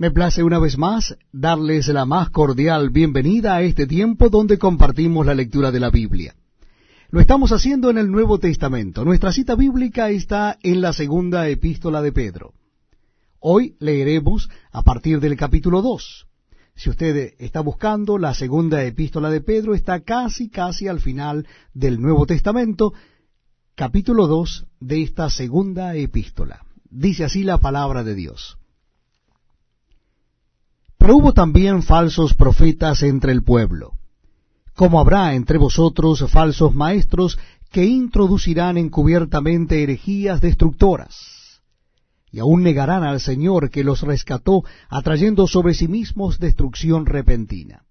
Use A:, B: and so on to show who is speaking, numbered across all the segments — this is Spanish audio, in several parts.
A: Me place una vez más darles la más cordial bienvenida a este tiempo donde compartimos la lectura de la Biblia. Lo estamos haciendo en el Nuevo Testamento. Nuestra cita bíblica está en la segunda epístola de Pedro. Hoy leeremos a partir del capítulo 2. Si usted está buscando, la segunda epístola de Pedro está casi, casi al final del Nuevo Testamento, capítulo 2 de esta segunda epístola. Dice así la palabra de Dios. Pero hubo también falsos profetas entre el pueblo, como habrá entre vosotros falsos maestros que introducirán encubiertamente herejías destructoras, y aún negarán al Señor que los rescató, atrayendo sobre sí mismos destrucción repentina.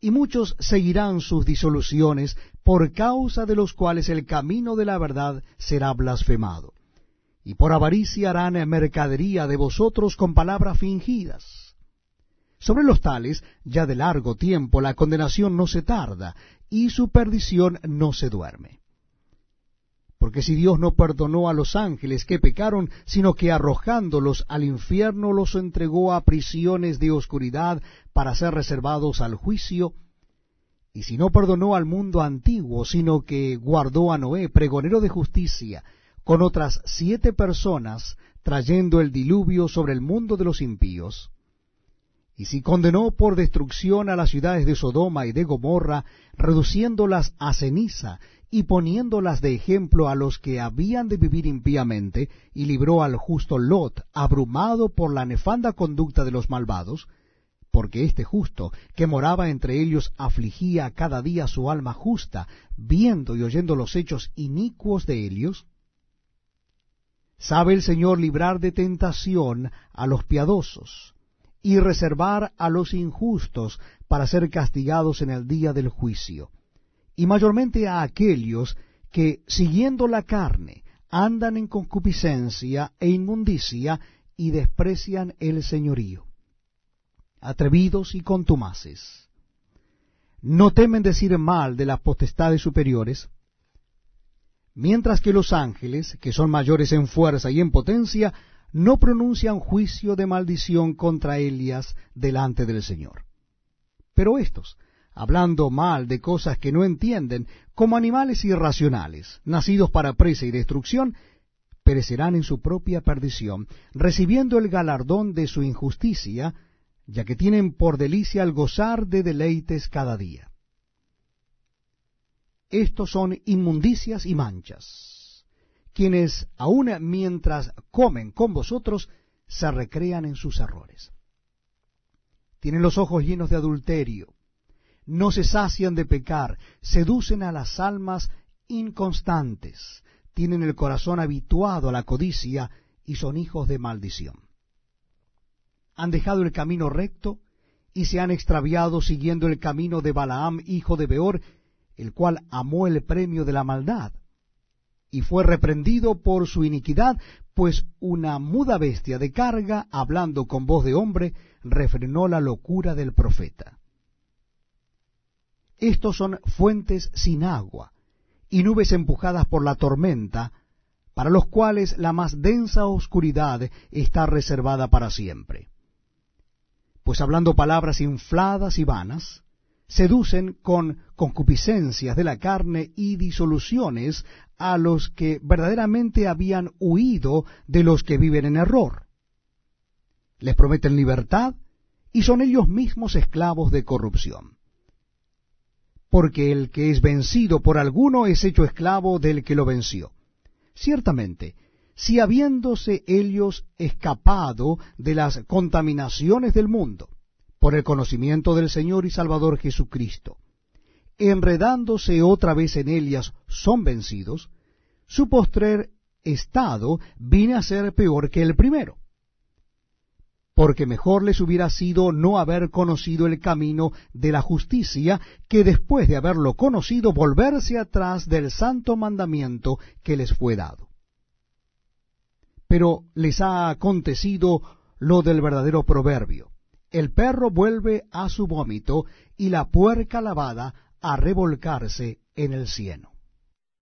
A: Y muchos seguirán sus disoluciones, por causa de los cuales el camino de la verdad será blasfemado. Y por avaricia harán mercadería de vosotros con palabras fingidas sobre los tales, ya de largo tiempo, la condenación no se tarda, y su perdición no se duerme. Porque si Dios no perdonó a los ángeles que pecaron, sino que arrojándolos al infierno los entregó a prisiones de oscuridad para ser reservados al juicio, y si no perdonó al mundo antiguo, sino que guardó a Noé, pregonero de justicia, con otras siete personas, trayendo el diluvio sobre el mundo de los impíos, y si condenó por destrucción a las ciudades de Sodoma y de Gomorra, reduciéndolas a ceniza y poniéndolas de ejemplo a los que habían de vivir impíamente, y libró al justo Lot, abrumado por la nefanda conducta de los malvados, porque este justo, que moraba entre ellos, afligía cada día su alma justa, viendo y oyendo los hechos inicuos de ellos, sabe el Señor librar de tentación a los piadosos, y reservar a los injustos para ser castigados en el día del juicio, y mayormente a aquellos que, siguiendo la carne, andan en concupiscencia e inmundicia y desprecian el señorío, atrevidos y contumaces. No temen decir mal de las potestades superiores, mientras que los ángeles, que son mayores en fuerza y en potencia, no pronuncian juicio de maldición contra Elias delante del Señor. Pero estos, hablando mal de cosas que no entienden, como animales irracionales, nacidos para presa y destrucción, perecerán en su propia perdición, recibiendo el galardón de su injusticia, ya que tienen por delicia el gozar de deleites cada día. Estos son inmundicias y manchas quienes aun mientras comen con vosotros se recrean en sus errores. Tienen los ojos llenos de adulterio, no se sacian de pecar, seducen a las almas inconstantes, tienen el corazón habituado a la codicia y son hijos de maldición. Han dejado el camino recto y se han extraviado siguiendo el camino de Balaam, hijo de Beor, el cual amó el premio de la maldad y fue reprendido por su iniquidad, pues una muda bestia de carga, hablando con voz de hombre, refrenó la locura del profeta. Estos son fuentes sin agua y nubes empujadas por la tormenta, para los cuales la más densa oscuridad está reservada para siempre. Pues hablando palabras infladas y vanas, seducen con concupiscencias de la carne y disoluciones a los que verdaderamente habían huido de los que viven en error. Les prometen libertad y son ellos mismos esclavos de corrupción. Porque el que es vencido por alguno es hecho esclavo del que lo venció. Ciertamente, si habiéndose ellos escapado de las contaminaciones del mundo, por el conocimiento del Señor y Salvador Jesucristo, enredándose otra vez en ellas, son vencidos, su postrer estado viene a ser peor que el primero. Porque mejor les hubiera sido no haber conocido el camino de la justicia, que después de haberlo conocido volverse atrás del santo mandamiento que les fue dado. Pero les ha acontecido lo del verdadero proverbio el perro vuelve a su vómito y la puerca lavada a revolcarse en el cieno.